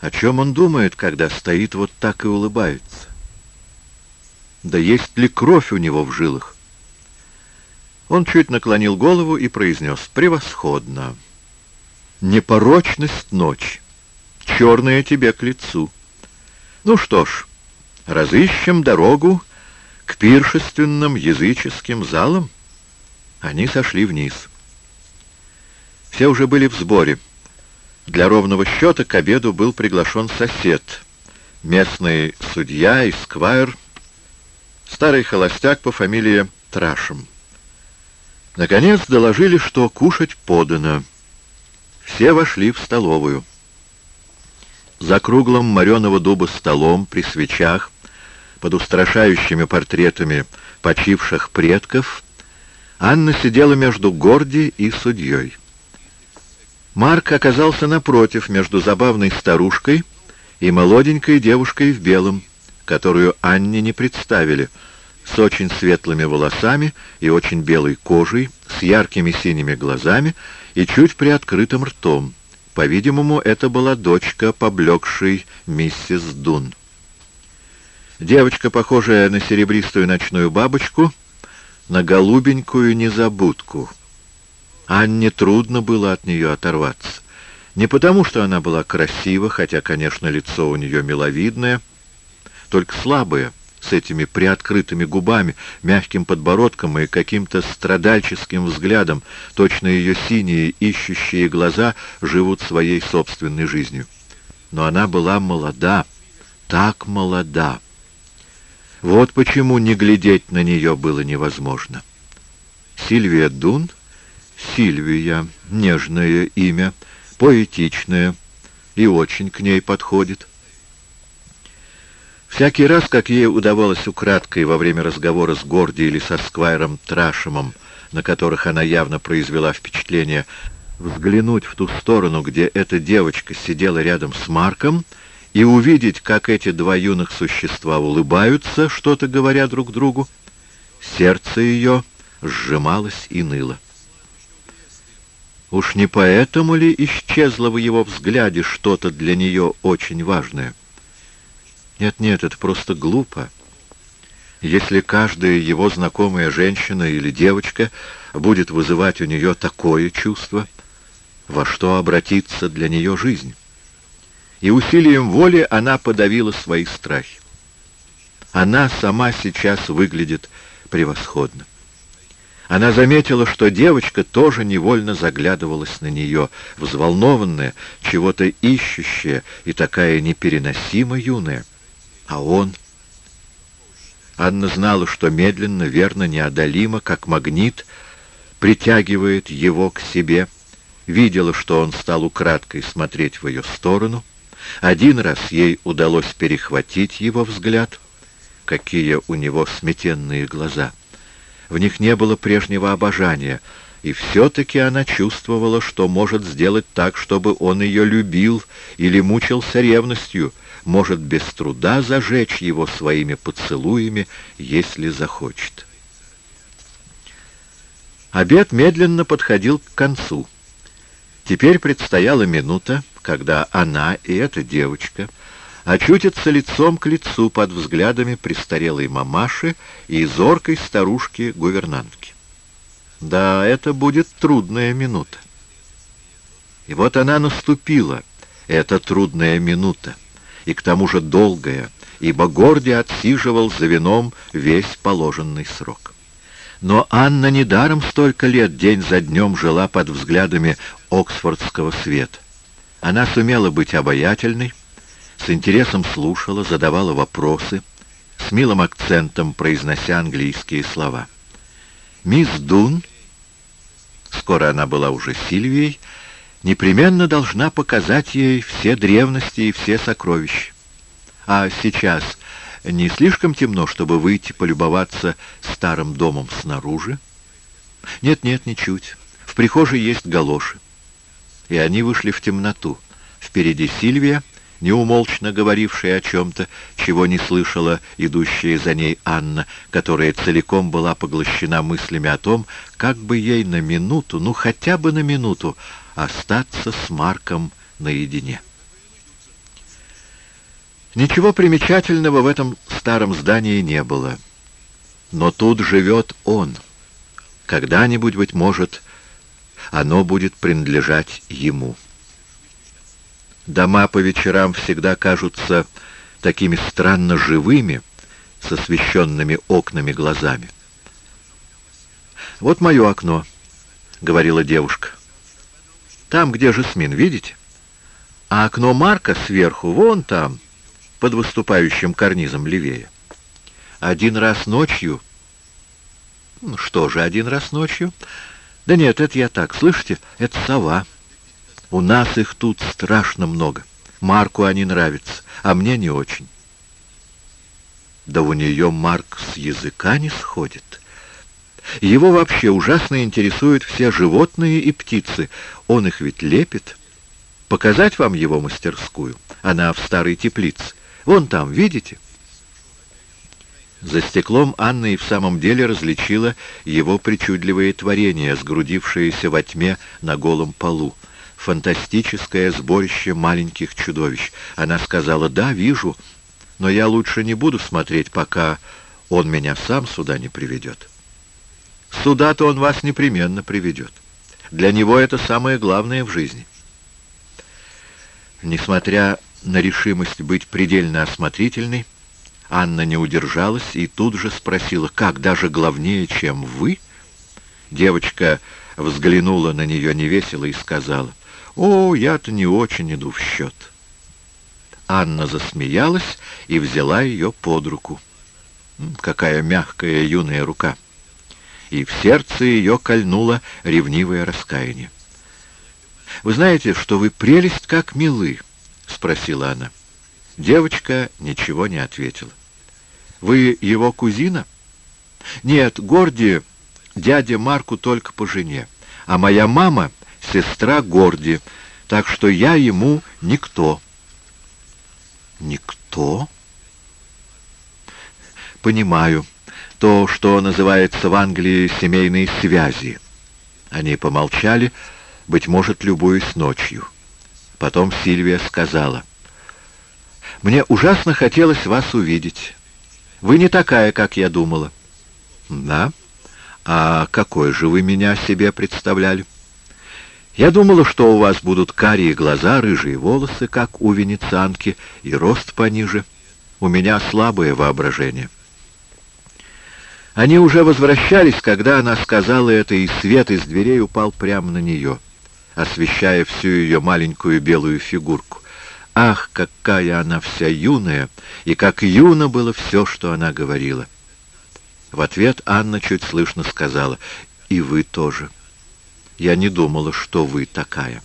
О чем он думает, когда стоит вот так и улыбается? Да есть ли кровь у него в жилах? Он чуть наклонил голову и произнес «Превосходно! Непорочность ночь, черная тебе к лицу. Ну что ж, разыщем дорогу к пиршественным языческим залам». Они сошли вниз. Все уже были в сборе. Для ровного счета к обеду был приглашен сосед, местный судья и сквайр, старый холостяк по фамилии Трашем. Наконец доложили, что кушать подано. Все вошли в столовую. За круглым мореного дуба столом при свечах, под устрашающими портретами почивших предков, Анна сидела между Горди и судьей. Марк оказался напротив, между забавной старушкой и молоденькой девушкой в белом, которую Анне не представили, с очень светлыми волосами и очень белой кожей, с яркими синими глазами и чуть приоткрытым ртом. По-видимому, это была дочка поблекшей миссис Дун. Девочка, похожая на серебристую ночную бабочку, на голубенькую незабудку — Анне трудно было от нее оторваться. Не потому, что она была красива, хотя, конечно, лицо у нее миловидное, только слабое, с этими приоткрытыми губами, мягким подбородком и каким-то страдальческим взглядом, точно ее синие ищущие глаза живут своей собственной жизнью. Но она была молода, так молода. Вот почему не глядеть на нее было невозможно. Сильвия Дун — Сильвия, нежное имя, поэтичное, и очень к ней подходит. Всякий раз, как ей удавалось украдкой во время разговора с Горди или со Сквайром Трашемом, на которых она явно произвела впечатление, взглянуть в ту сторону, где эта девочка сидела рядом с Марком, и увидеть, как эти два юных существа улыбаются, что-то говоря друг другу, сердце ее сжималось и ныло. Уж не поэтому ли исчезло в его взгляде что-то для нее очень важное? Нет-нет, это просто глупо. Если каждая его знакомая женщина или девочка будет вызывать у нее такое чувство, во что обратится для нее жизнь? И усилием воли она подавила свои страхи. Она сама сейчас выглядит превосходно. Она заметила, что девочка тоже невольно заглядывалась на нее, взволнованная, чего-то ищущая и такая непереносимо юная. А он... Анна знала, что медленно, верно, неодолимо, как магнит, притягивает его к себе, видела, что он стал украдкой смотреть в ее сторону. Один раз ей удалось перехватить его взгляд. Какие у него сметенные глаза! — в них не было прежнего обожания, и все-таки она чувствовала, что может сделать так, чтобы он ее любил или мучился ревностью, может без труда зажечь его своими поцелуями, если захочет. Обед медленно подходил к концу. Теперь предстояла минута, когда она и эта девочка — очутится лицом к лицу под взглядами престарелой мамаши и зоркой старушки-гувернантки. Да, это будет трудная минута. И вот она наступила, эта трудная минута, и к тому же долгая, ибо Горди отсиживал за вином весь положенный срок. Но Анна недаром столько лет день за днем жила под взглядами оксфордского света. Она сумела быть обаятельной, с интересом слушала, задавала вопросы, с милым акцентом произнося английские слова. Мисс Дун, скоро она была уже Сильвией, непременно должна показать ей все древности и все сокровища. А сейчас не слишком темно, чтобы выйти полюбоваться старым домом снаружи? Нет-нет, ничуть. В прихожей есть галоши. И они вышли в темноту. Впереди Сильвия, неумолчно говорившая о чем-то, чего не слышала идущая за ней Анна, которая целиком была поглощена мыслями о том, как бы ей на минуту, ну хотя бы на минуту, остаться с Марком наедине. Ничего примечательного в этом старом здании не было. Но тут живет он. Когда-нибудь, быть может, оно будет принадлежать ему. Дома по вечерам всегда кажутся такими странно живыми, с освещенными окнами глазами. «Вот мое окно», — говорила девушка. «Там, где Жасмин, видите? А окно Марка сверху, вон там, под выступающим карнизом левее. Один раз ночью...» «Ну что же, один раз ночью?» «Да нет, это я так, слышите? Это сова. У нас их тут страшно много. Марку они нравятся, а мне не очень». Да у нее Марк с языка не сходит. Его вообще ужасно интересуют все животные и птицы. Он их ведь лепит. Показать вам его мастерскую? Она в старой теплице. Вон там, видите? За стеклом Анна и в самом деле различила его причудливые творения, сгрудившиеся во тьме на голом полу. Фантастическое сборище маленьких чудовищ. Она сказала «Да, вижу, но я лучше не буду смотреть, пока он меня сам сюда не приведет». Сюда-то он вас непременно приведет. Для него это самое главное в жизни. Несмотря на решимость быть предельно осмотрительной, Анна не удержалась и тут же спросила, как даже главнее, чем вы? Девочка взглянула на нее невесело и сказала, «О, я-то не очень иду в счет». Анна засмеялась и взяла ее под руку. Какая мягкая юная рука! И в сердце ее кольнуло ревнивое раскаяние. «Вы знаете, что вы прелесть как милы?» — спросила она. Девочка ничего не ответила. Вы его кузина? Нет, Горди дядя Марку только по жене, а моя мама — сестра Горди, так что я ему никто. Никто? Понимаю. То, что называется в Англии семейные связи. Они помолчали, быть может, любуясь ночью. Потом Сильвия сказала, «Мне ужасно хотелось вас увидеть». Вы не такая, как я думала. Да? А какой же вы меня себе представляли? Я думала, что у вас будут карие глаза, рыжие волосы, как у венецианки, и рост пониже. У меня слабое воображение. Они уже возвращались, когда она сказала это, и свет из дверей упал прямо на нее, освещая всю ее маленькую белую фигурку. Ах, какая она вся юная, и как юно было все, что она говорила. В ответ Анна чуть слышно сказала, «И вы тоже. Я не думала, что вы такая».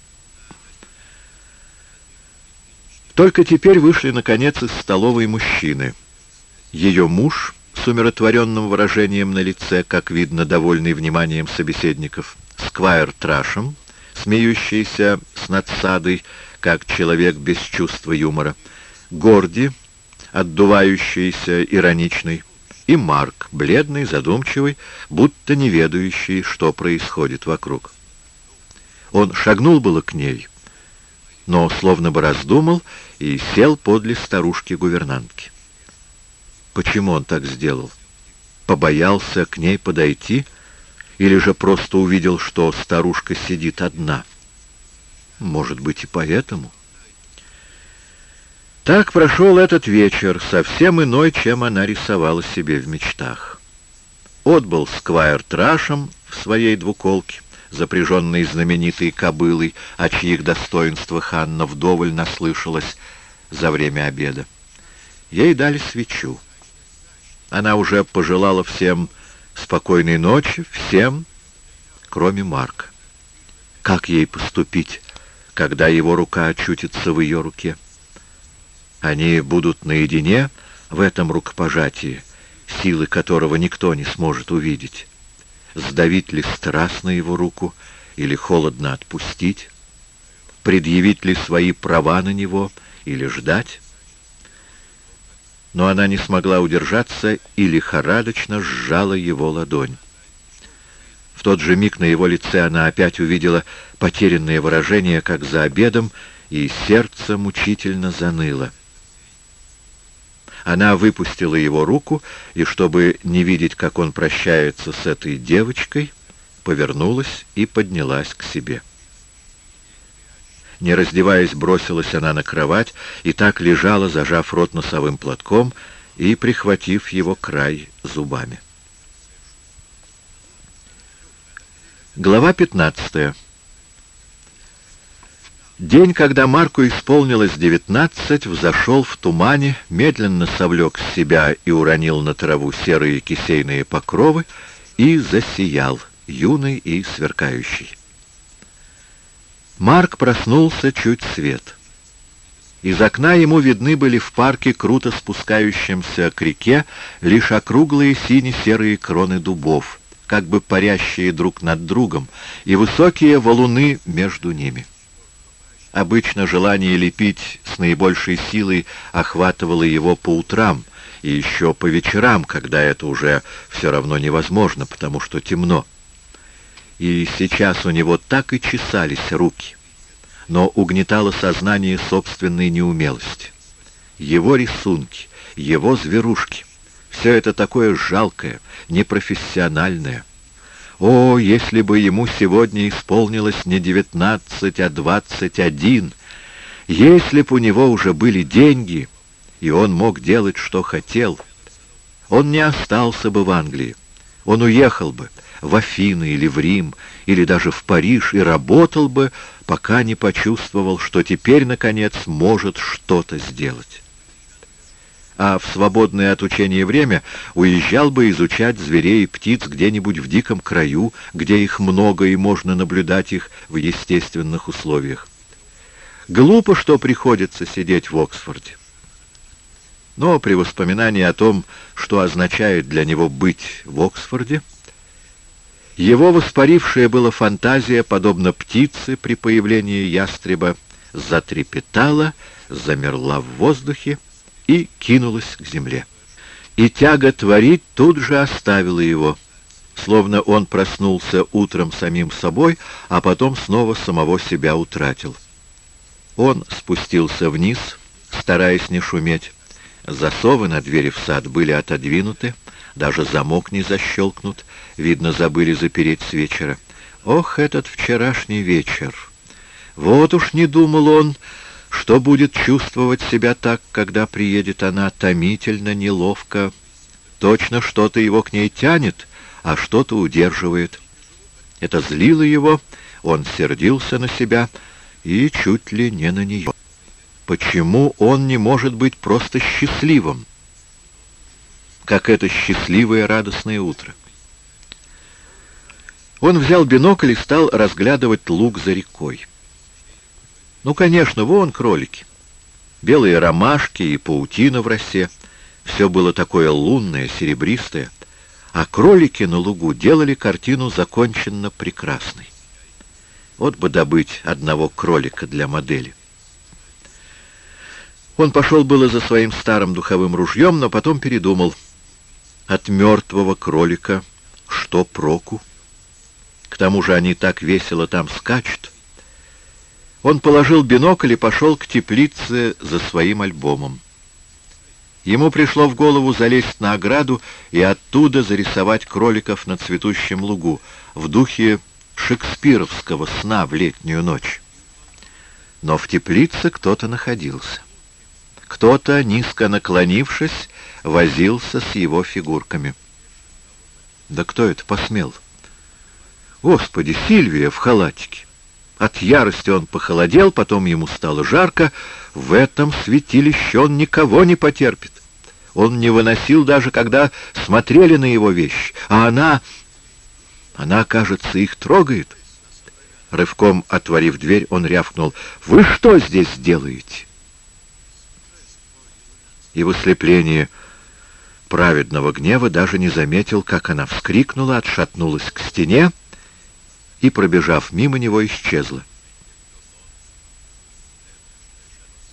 Только теперь вышли, наконец, из столовой мужчины. Ее муж, с умиротворенным выражением на лице, как видно, довольный вниманием собеседников, Сквайр Трашем, смеющийся с надсадой, как человек без чувства юмора, Горди, отдувающийся, ироничный, и Марк, бледный, задумчивый, будто не ведающий, что происходит вокруг. Он шагнул было к ней, но словно бы раздумал и сел подле старушки-гувернантки. Почему он так сделал? Побоялся к ней подойти или же просто увидел, что старушка сидит одна — может быть, и поэтому. Так прошел этот вечер, совсем иной, чем она рисовала себе в мечтах. Отбыл сквайр Трашем в своей двуколке, запряженной знаменитой кобылой, о чьих достоинствах Анна вдоволь наслышалась за время обеда. Ей дали свечу. Она уже пожелала всем спокойной ночи, всем, кроме Марка. Как ей поступить когда его рука очутится в ее руке. Они будут наедине в этом рукопожатии, силы которого никто не сможет увидеть. Сдавить ли страстно его руку или холодно отпустить? Предъявить ли свои права на него или ждать? Но она не смогла удержаться и лихорадочно сжала его ладонь. В тот же миг на его лице она опять увидела потерянное выражение, как за обедом, и сердце мучительно заныло. Она выпустила его руку, и, чтобы не видеть, как он прощается с этой девочкой, повернулась и поднялась к себе. Не раздеваясь, бросилась она на кровать и так лежала, зажав рот носовым платком и прихватив его край зубами. Глава 15. День, когда Марку исполнилось девятнадцать, взошел в тумане, медленно совлек с себя и уронил на траву серые кисейные покровы и засиял, юный и сверкающий. Марк проснулся чуть свет. Из окна ему видны были в парке, круто спускающемся к реке, лишь округлые сине-серые кроны дубов, как бы парящие друг над другом, и высокие валуны между ними. Обычно желание лепить с наибольшей силой охватывало его по утрам и еще по вечерам, когда это уже все равно невозможно, потому что темно. И сейчас у него так и чесались руки, но угнетало сознание собственной неумелости. Его рисунки, его зверушки — все это такое жалкое, непрофессиональное — о, если бы ему сегодня исполнилось не девятнадцать, а двадцать один, если б у него уже были деньги, и он мог делать, что хотел, он не остался бы в Англии. Он уехал бы в Афины или в Рим, или даже в Париж, и работал бы, пока не почувствовал, что теперь, наконец, может что-то сделать а в свободное от учения время уезжал бы изучать зверей и птиц где-нибудь в диком краю, где их много и можно наблюдать их в естественных условиях. Глупо, что приходится сидеть в Оксфорде. Но при воспоминании о том, что означает для него быть в Оксфорде, его воспарившая была фантазия, подобно птице при появлении ястреба, затрепетала, замерла в воздухе, и кинулась к земле. И тяга творить тут же оставила его, словно он проснулся утром самим собой, а потом снова самого себя утратил. Он спустился вниз, стараясь не шуметь. Засовы на двери в сад были отодвинуты, даже замок не защелкнут, видно, забыли запереть с вечера. Ох, этот вчерашний вечер! Вот уж не думал он, что будет чувствовать себя так, когда приедет она томительно, неловко? Точно что-то его к ней тянет, а что-то удерживает. Это злило его, он сердился на себя и чуть ли не на нее. Почему он не может быть просто счастливым, как это счастливое радостное утро? Он взял бинокль и стал разглядывать луг за рекой. Ну, конечно, вон кролики. Белые ромашки и паутина в росе. Все было такое лунное, серебристое. А кролики на лугу делали картину законченно прекрасной. Вот бы добыть одного кролика для модели. Он пошел было за своим старым духовым ружьем, но потом передумал. От мертвого кролика что проку? К тому же они так весело там скачут. Он положил бинокль и пошел к теплице за своим альбомом. Ему пришло в голову залезть на ограду и оттуда зарисовать кроликов на цветущем лугу в духе шекспировского сна в летнюю ночь. Но в теплице кто-то находился. Кто-то, низко наклонившись, возился с его фигурками. Да кто это посмел? Господи, Сильвия в халатике! От ярости он похолодел, потом ему стало жарко. В этом святилище он никого не потерпит. Он не выносил даже, когда смотрели на его вещи. А она... Она, кажется, их трогает. Рывком отворив дверь, он рявкнул. «Вы что здесь делаете?» И в ослеплении праведного гнева даже не заметил, как она вскрикнула, отшатнулась к стене, и, пробежав мимо него, исчезла.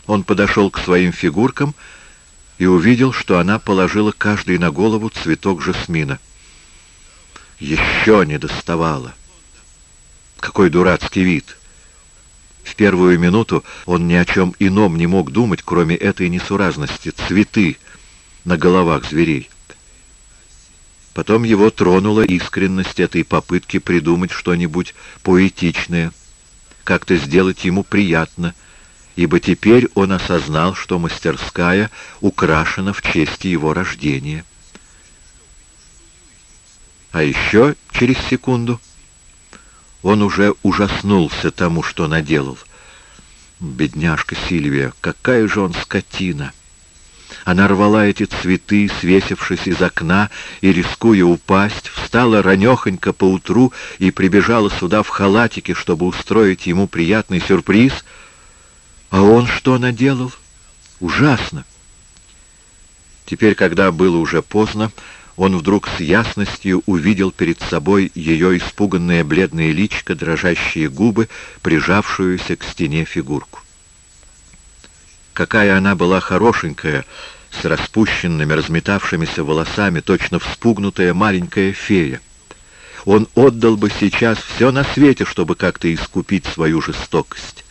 Он подошел к своим фигуркам и увидел, что она положила каждый на голову цветок жасмина. Еще не доставала. Какой дурацкий вид! В первую минуту он ни о чем ином не мог думать, кроме этой несуразности. Цветы! на головах зверей. Потом его тронула искренность этой попытки придумать что-нибудь поэтичное, как-то сделать ему приятно, ибо теперь он осознал, что мастерская украшена в честь его рождения. А еще через секунду он уже ужаснулся тому, что наделал. Бедняжка Сильвия, какая же он скотина! Она рвала эти цветы, свесившись из окна и, рискуя упасть, встала ранехонько поутру и прибежала сюда в халатике, чтобы устроить ему приятный сюрприз. А он что наделал? Ужасно! Теперь, когда было уже поздно, он вдруг с ясностью увидел перед собой ее испуганное бледное личико, дрожащие губы, прижавшуюся к стене фигурку. Какая она была хорошенькая, с распущенными, разметавшимися волосами, точно вспугнутая маленькая фея. Он отдал бы сейчас все на свете, чтобы как-то искупить свою жестокость.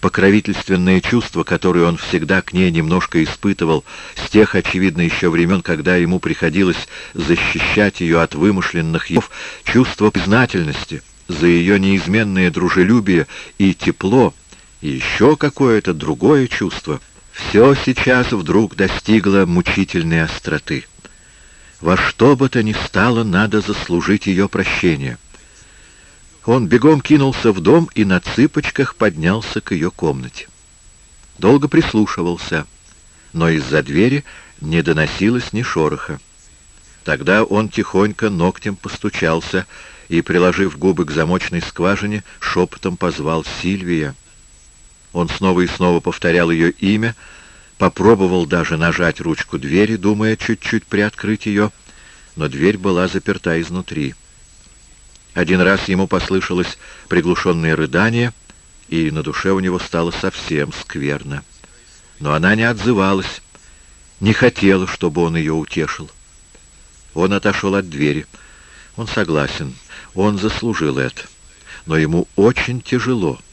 Покровительственное чувство, которое он всегда к ней немножко испытывал, с тех, очевидно, еще времен, когда ему приходилось защищать ее от вымышленных ев, чувство признательности за ее неизменное дружелюбие и тепло, еще какое-то другое чувство. Все сейчас вдруг достигло мучительной остроты. Во что бы то ни стало, надо заслужить ее прощение. Он бегом кинулся в дом и на цыпочках поднялся к ее комнате. Долго прислушивался, но из-за двери не доносилось ни шороха. Тогда он тихонько ногтем постучался и, приложив губы к замочной скважине, шепотом позвал Сильвия. Он снова и снова повторял ее имя, попробовал даже нажать ручку двери, думая чуть-чуть приоткрыть ее, но дверь была заперта изнутри. Один раз ему послышалось приглушенное рыдание, и на душе у него стало совсем скверно. Но она не отзывалась, не хотела, чтобы он ее утешил. Он отошел от двери. Он согласен, он заслужил это. Но ему очень тяжело —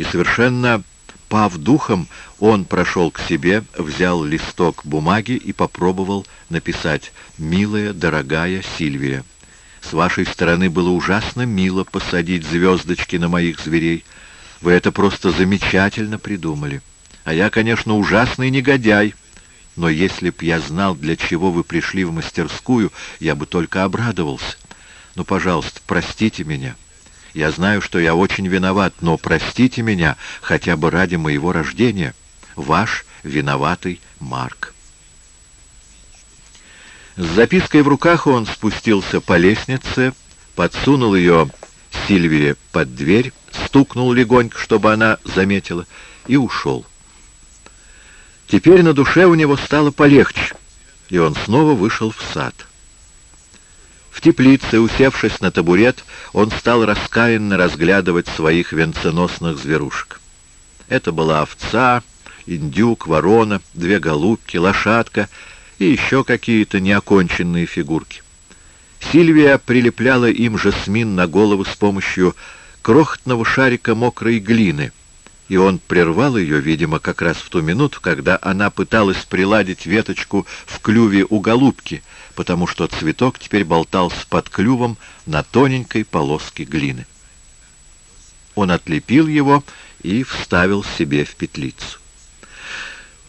и совершенно пав духом, он прошел к себе, взял листок бумаги и попробовал написать «Милая, дорогая Сильвия, с вашей стороны было ужасно мило посадить звездочки на моих зверей. Вы это просто замечательно придумали. А я, конечно, ужасный негодяй, но если б я знал, для чего вы пришли в мастерскую, я бы только обрадовался. Ну, пожалуйста, простите меня». Я знаю, что я очень виноват, но простите меня хотя бы ради моего рождения. Ваш виноватый Марк. С запиской в руках он спустился по лестнице, подсунул ее Сильвии под дверь, стукнул легонько, чтобы она заметила, и ушел. Теперь на душе у него стало полегче, и он снова вышел в сад. В теплице, усевшись на табурет, он стал раскаянно разглядывать своих венценосных зверушек. Это была овца, индюк, ворона, две голубки, лошадка и еще какие-то неоконченные фигурки. Сильвия прилепляла им жасмин на голову с помощью крохотного шарика мокрой глины, и он прервал ее, видимо, как раз в ту минуту, когда она пыталась приладить веточку в клюве у голубки — потому что цветок теперь болтался под клювом на тоненькой полоске глины. Он отлепил его и вставил себе в петлицу.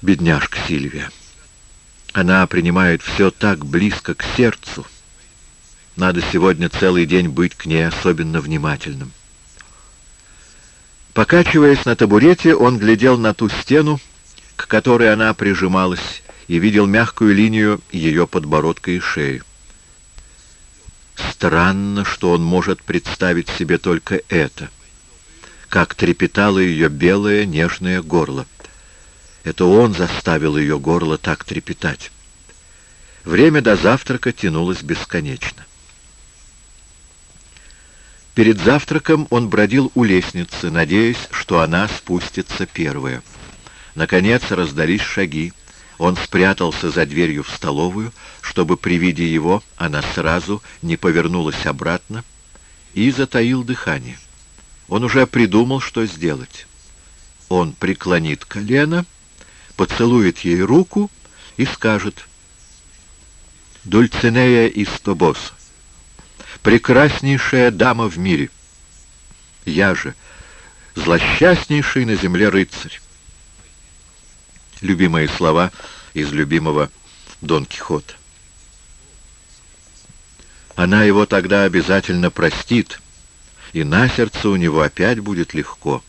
Бедняжка Сильвия. Она принимает все так близко к сердцу. Надо сегодня целый день быть к ней особенно внимательным. Покачиваясь на табурете, он глядел на ту стену, к которой она прижималась, и видел мягкую линию ее подбородка и шеи. Странно, что он может представить себе только это, как трепетало ее белое нежное горло. Это он заставил ее горло так трепетать. Время до завтрака тянулось бесконечно. Перед завтраком он бродил у лестницы, надеясь, что она спустится первая. Наконец раздались шаги. Он спрятался за дверью в столовую, чтобы при виде его она сразу не повернулась обратно, и затаил дыхание. Он уже придумал, что сделать. Он преклонит колено, поцелует ей руку и скажет «Дульцинея из Тобоса, прекраснейшая дама в мире, я же злосчастнейший на земле рыцарь». Любимые слова из любимого Дон Кихота. Она его тогда обязательно простит, и на сердце у него опять будет легко.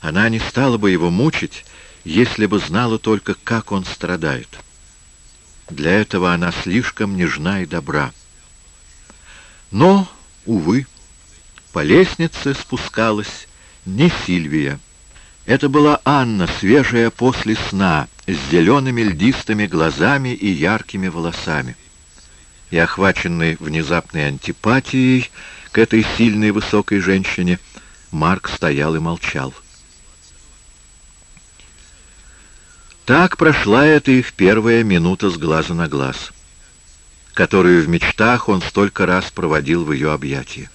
Она не стала бы его мучить, если бы знала только, как он страдает. Для этого она слишком нежна и добра. Но, увы, по лестнице спускалась не Сильвия. Это была Анна, свежая после сна, с зелеными льдистыми глазами и яркими волосами. И охваченный внезапной антипатией к этой сильной высокой женщине, Марк стоял и молчал. Так прошла эта их первая минута с глаза на глаз, которую в мечтах он столько раз проводил в ее объятии.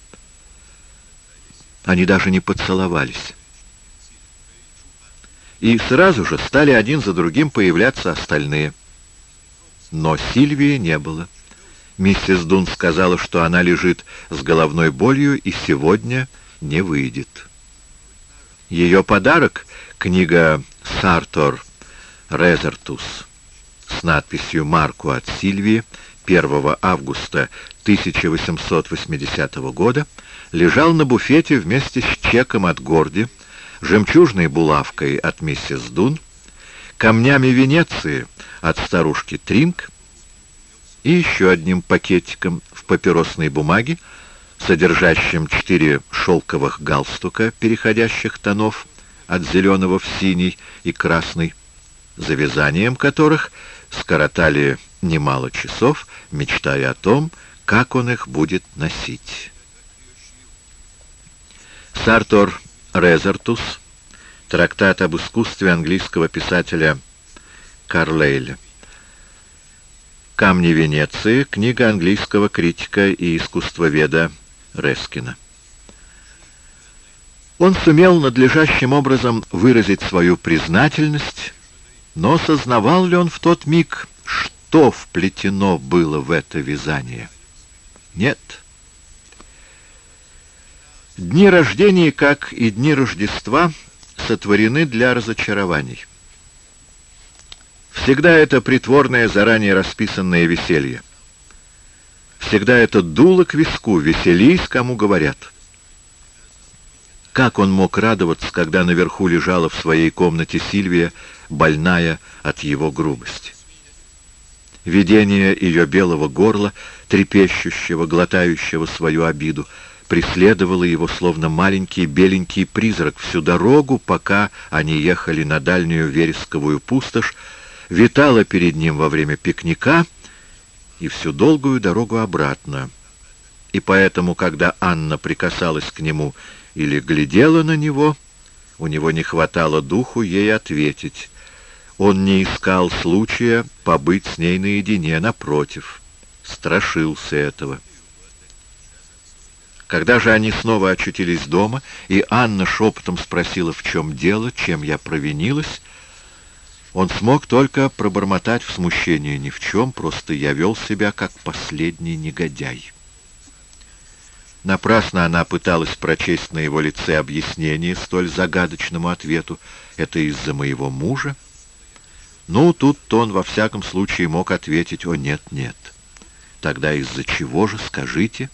Они даже не поцеловались. И сразу же стали один за другим появляться остальные. Но Сильвии не было. Миссис Дун сказала, что она лежит с головной болью и сегодня не выйдет. Ее подарок — книга «Сартор» Резертус с надписью «Марку от Сильвии» 1 августа 1880 года лежал на буфете вместе с чеком от Горди, жемчужной булавкой от миссис Дун, камнями Венеции от старушки Тринк и еще одним пакетиком в папиросной бумаге, содержащим четыре шелковых галстука переходящих тонов от зеленого в синий и красный, за вязанием которых скоротали немало часов, мечтая о том, как он их будет носить. Сартор Резертус, трактат об искусстве английского писателя Карлейля. «Камни Венеции», книга английского критика и искусствоведа Рескина. Он сумел надлежащим образом выразить свою признательность но сознавал ли он в тот миг, что вплетено было в это вязание? Нет. Дни рождения, как и дни Рождества, сотворены для разочарований. Всегда это притворное, заранее расписанное веселье. Всегда это дуло к виску, веселись, кому говорят. Как он мог радоваться, когда наверху лежала в своей комнате Сильвия, больная от его грубости? Видение ее белого горла, трепещущего, глотающего свою обиду, преследовало его, словно маленький беленький призрак, всю дорогу, пока они ехали на дальнюю вересковую пустошь, витало перед ним во время пикника и всю долгую дорогу обратно. И поэтому, когда Анна прикасалась к нему или глядела на него, у него не хватало духу ей ответить. Он не искал случая побыть с ней наедине, напротив, страшился этого. Когда же они снова очутились дома, и Анна шепотом спросила, в чем дело, чем я провинилась, он смог только пробормотать в смущении ни в чем, просто я вел себя как последний негодяй. Напрасно она пыталась прочесть на его лице объяснение столь загадочному ответу. «Это из-за моего мужа?» Ну, тут он во всяком случае мог ответить «О, нет, нет». Тогда из-за чего же, скажите?»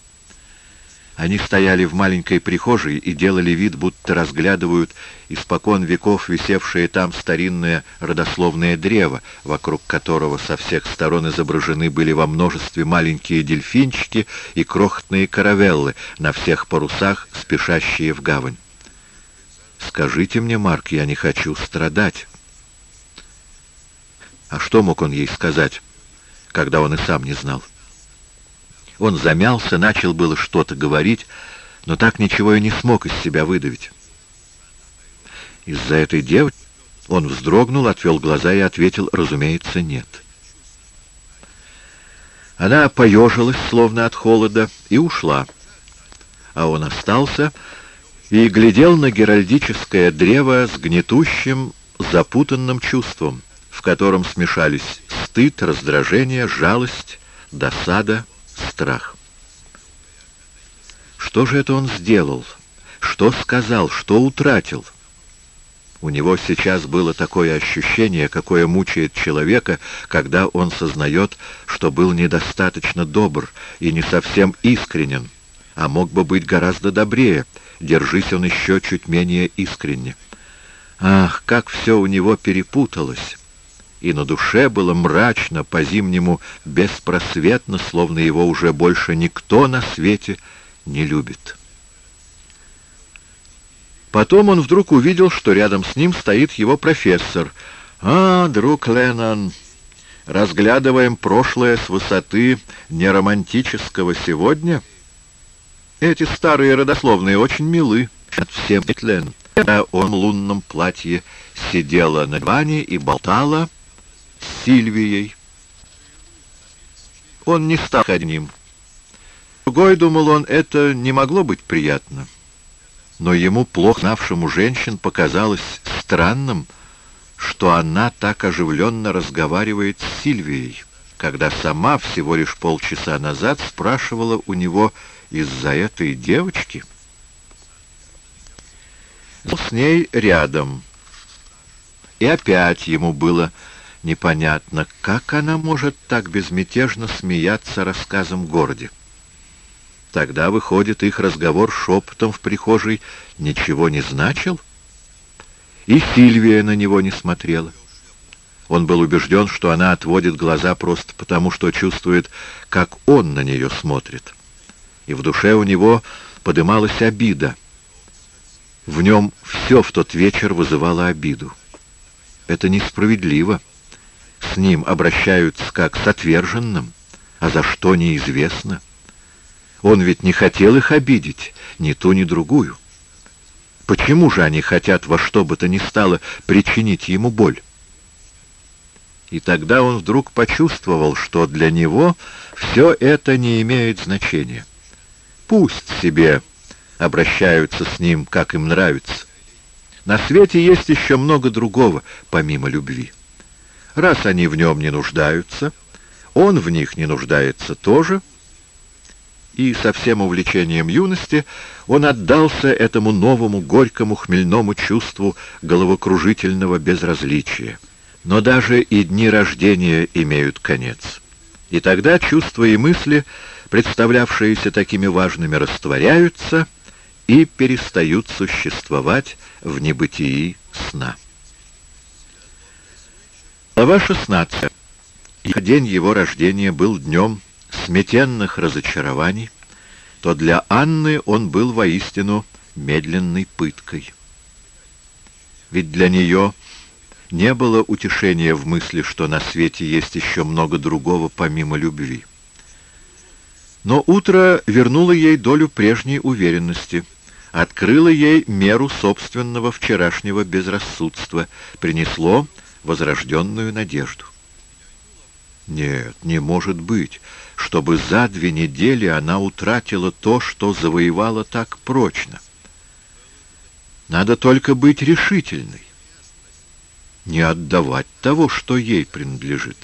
Они стояли в маленькой прихожей и делали вид, будто разглядывают испокон веков висевшее там старинное родословное древо, вокруг которого со всех сторон изображены были во множестве маленькие дельфинчики и крохотные каравеллы на всех парусах, спешащие в гавань. «Скажите мне, Марк, я не хочу страдать». А что мог он ей сказать, когда он и сам не знал? Он замялся, начал было что-то говорить, но так ничего и не смог из себя выдавить. Из-за этой девочки он вздрогнул, отвел глаза и ответил, разумеется, нет. Она поежилась, словно от холода, и ушла. А он остался и глядел на геральдическое древо с гнетущим, запутанным чувством, в котором смешались стыд, раздражение, жалость, досада, страх. Что же это он сделал? Что сказал? Что утратил? У него сейчас было такое ощущение, какое мучает человека, когда он сознает, что был недостаточно добр и не совсем искренен, а мог бы быть гораздо добрее, держись он еще чуть менее искренне. Ах, как все у него перепуталось! И на душе было мрачно, по-зимнему беспросветно, словно его уже больше никто на свете не любит. Потом он вдруг увидел, что рядом с ним стоит его профессор. «А, друг Леннон, разглядываем прошлое с высоты неромантического сегодня. Эти старые родословные очень милы. Всем Лен. Он в лунном платье сидела на диване и болтала с Сильвией. Он не стал одним. Другой, думал он, это не могло быть приятно но ему, плохо знавшему женщин, показалось странным, что она так оживленно разговаривает с Сильвией, когда сама всего лишь полчаса назад спрашивала у него из-за этой девочки. С ней рядом. И опять ему было непонятно, как она может так безмятежно смеяться рассказом городе. Тогда, выходит, их разговор шепотом в прихожей ничего не значил? И Сильвия на него не смотрела. Он был убежден, что она отводит глаза просто потому, что чувствует, как он на нее смотрит. И в душе у него подымалась обида. В нем все в тот вечер вызывало обиду. Это несправедливо. С ним обращаются как с отверженным, а за что неизвестно. Он ведь не хотел их обидеть, ни ту, ни другую. Почему же они хотят во что бы то ни стало причинить ему боль? И тогда он вдруг почувствовал, что для него все это не имеет значения. Пусть себе обращаются с ним, как им нравится. На свете есть еще много другого, помимо любви. Раз они в нем не нуждаются, он в них не нуждается тоже — и со всем увлечением юности он отдался этому новому горькому хмельному чувству головокружительного безразличия. Но даже и дни рождения имеют конец. И тогда чувства и мысли, представлявшиеся такими важными, растворяются и перестают существовать в небытии сна. Глава 16. День его рождения был днем сметенных разочарований, то для Анны он был воистину медленной пыткой. Ведь для нее не было утешения в мысли, что на свете есть еще много другого помимо любви. Но утро вернуло ей долю прежней уверенности, открыло ей меру собственного вчерашнего безрассудства, принесло возрожденную надежду. Нет, не может быть, чтобы за две недели она утратила то, что завоевала так прочно. Надо только быть решительной, не отдавать того, что ей принадлежит.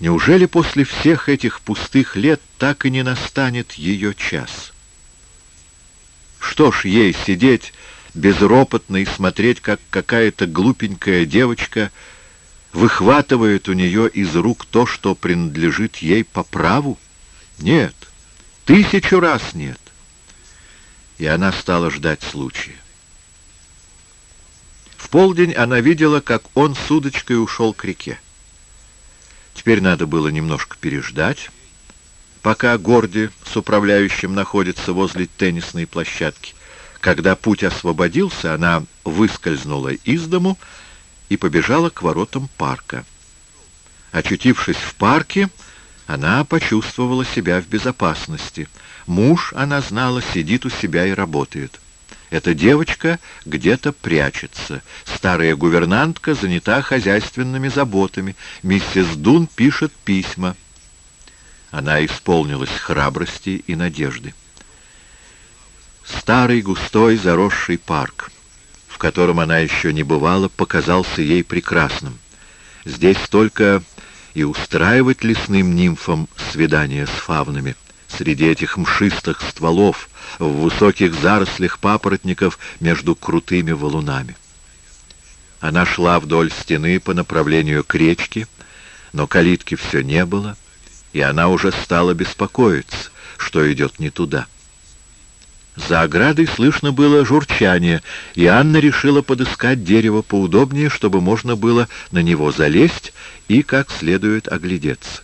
Неужели после всех этих пустых лет так и не настанет ее час? Что ж ей сидеть безропотно и смотреть, как какая-то глупенькая девочка — выхватывает у нее из рук то, что принадлежит ей по праву? Нет, тысячу раз нет. И она стала ждать случая. В полдень она видела, как он с удочкой ушел к реке. Теперь надо было немножко переждать, пока Горди с управляющим находится возле теннисной площадки. Когда путь освободился, она выскользнула из дому и побежала к воротам парка. Очутившись в парке, она почувствовала себя в безопасности. Муж, она знала, сидит у себя и работает. Эта девочка где-то прячется. Старая гувернантка занята хозяйственными заботами. Миссис Дун пишет письма. Она исполнилась храбрости и надежды. Старый густой заросший парк в котором она еще не бывала, показался ей прекрасным. Здесь только и устраивать лесным нимфам свидания с фавнами. Среди этих мшистых стволов, в высоких зарослях папоротников между крутыми валунами. Она шла вдоль стены по направлению к речке, но калитки все не было, и она уже стала беспокоиться, что идет не туда. За оградой слышно было журчание, и Анна решила подыскать дерево поудобнее, чтобы можно было на него залезть и как следует оглядеться.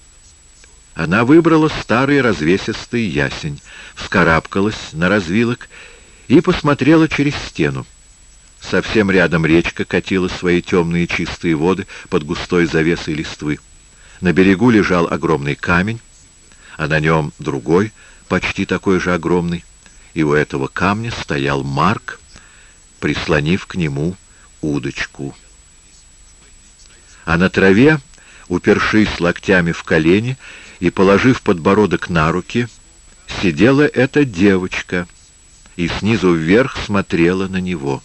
Она выбрала старый развесистый ясень, вскарабкалась на развилок и посмотрела через стену. Совсем рядом речка катила свои темные чистые воды под густой завесой листвы. На берегу лежал огромный камень, а на нем другой, почти такой же огромный и у этого камня стоял Марк, прислонив к нему удочку. А на траве, упершись локтями в колени и положив подбородок на руки, сидела эта девочка и снизу вверх смотрела на него.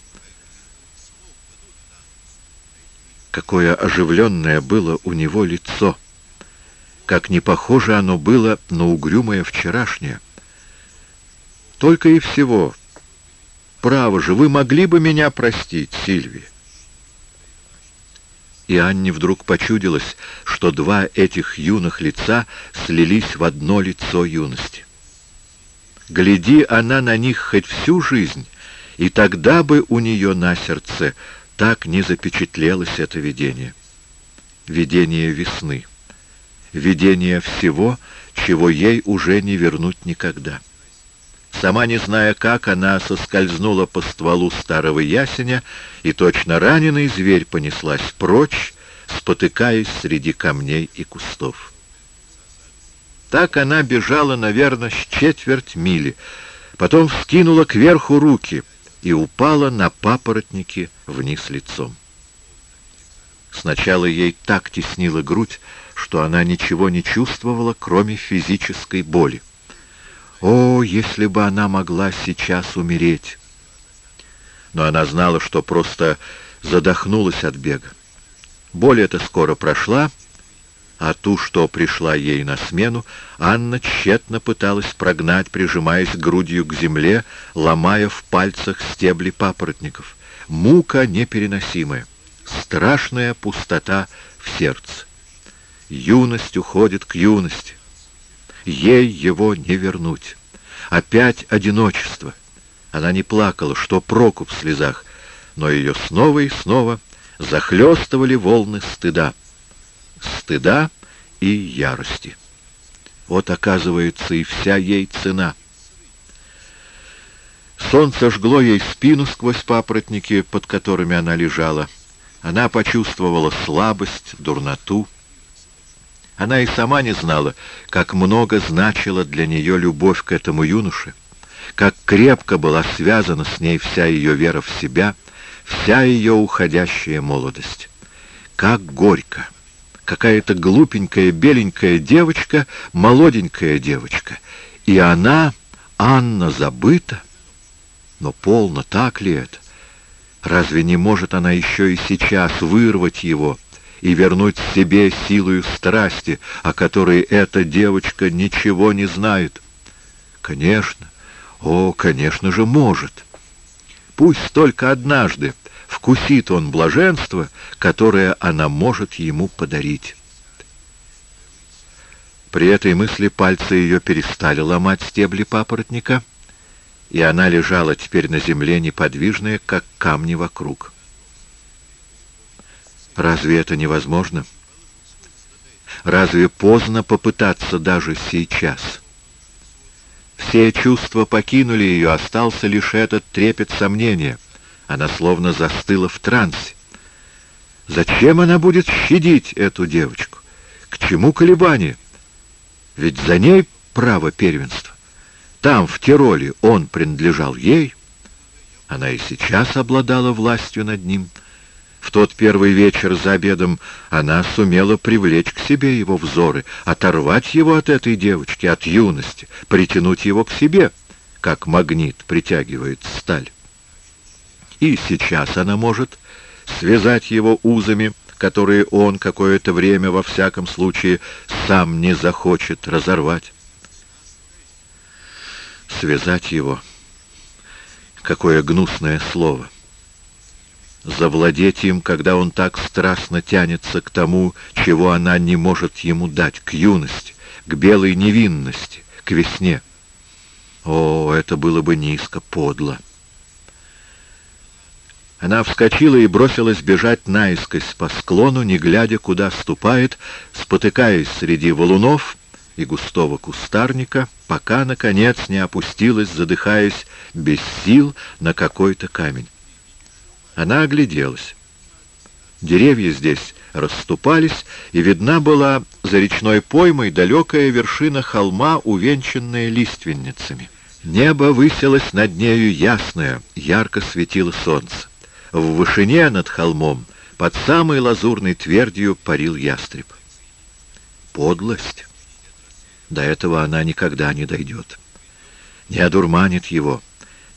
Какое оживленное было у него лицо! Как не похоже оно было на угрюмое вчерашнее! Только и всего. Право же, вы могли бы меня простить, Сильвия. И Анне вдруг почудилось, что два этих юных лица слились в одно лицо юности. Гляди она на них хоть всю жизнь, и тогда бы у нее на сердце так не запечатлелось это видение. Видение весны. Видение всего, чего ей уже не вернуть никогда. Сама не зная как, она соскользнула по стволу старого ясеня, и точно раненый зверь понеслась прочь, спотыкаясь среди камней и кустов. Так она бежала, наверное, с четверть мили, потом вскинула кверху руки и упала на папоротники вниз лицом. Сначала ей так теснила грудь, что она ничего не чувствовала, кроме физической боли. О, если бы она могла сейчас умереть! Но она знала, что просто задохнулась от бега. Боль эта скоро прошла, а ту, что пришла ей на смену, Анна тщетно пыталась прогнать, прижимаясь грудью к земле, ломая в пальцах стебли папоротников. Мука непереносимая, страшная пустота в сердце. Юность уходит к юности. Ей его не вернуть. Опять одиночество. Она не плакала, что проку в слезах, но ее снова и снова захлестывали волны стыда. Стыда и ярости. Вот, оказывается, и вся ей цена. Солнце жгло ей спину сквозь папоротники, под которыми она лежала. Она почувствовала слабость, дурноту. Она и сама не знала, как много значила для нее любовь к этому юноше, как крепко была связана с ней вся ее вера в себя, вся ее уходящая молодость. Как горько! Какая-то глупенькая беленькая девочка, молоденькая девочка. И она, Анна, забыта. Но полно, так ли это? Разве не может она еще и сейчас вырвать его, и вернуть себе силою страсти, о которой эта девочка ничего не знает? Конечно, о, конечно же, может. Пусть только однажды вкусит он блаженство, которое она может ему подарить. При этой мысли пальцы ее перестали ломать стебли папоротника, и она лежала теперь на земле неподвижная, как камни вокруг. Разве это невозможно? Разве поздно попытаться даже сейчас? Все чувства покинули ее, остался лишь этот трепет сомнения. Она словно застыла в трансе. Зачем она будет щадить эту девочку? К чему колебания? Ведь за ней право первенства. Там, в Тироле, он принадлежал ей. Она и сейчас обладала властью над ним — в тот первый вечер за обедом она сумела привлечь к себе его взоры, оторвать его от этой девочки, от юности, притянуть его к себе, как магнит притягивает сталь. И сейчас она может связать его узами, которые он какое-то время, во всяком случае, сам не захочет разорвать. Связать его. Какое гнусное слово. Завладеть им, когда он так страстно тянется к тому, чего она не может ему дать, к юности, к белой невинности, к весне. О, это было бы низко, подло. Она вскочила и бросилась бежать наискось по склону, не глядя, куда ступает, спотыкаясь среди валунов и густого кустарника, пока, наконец, не опустилась, задыхаясь, без сил на какой-то камень. Она огляделась. Деревья здесь расступались, и видна была за речной поймой далекая вершина холма, увенчанная лиственницами. Небо высилось над нею ясное, ярко светило солнце. В вышине над холмом, под самой лазурной твердью, парил ястреб. Подлость. До этого она никогда не дойдет. Не одурманит его,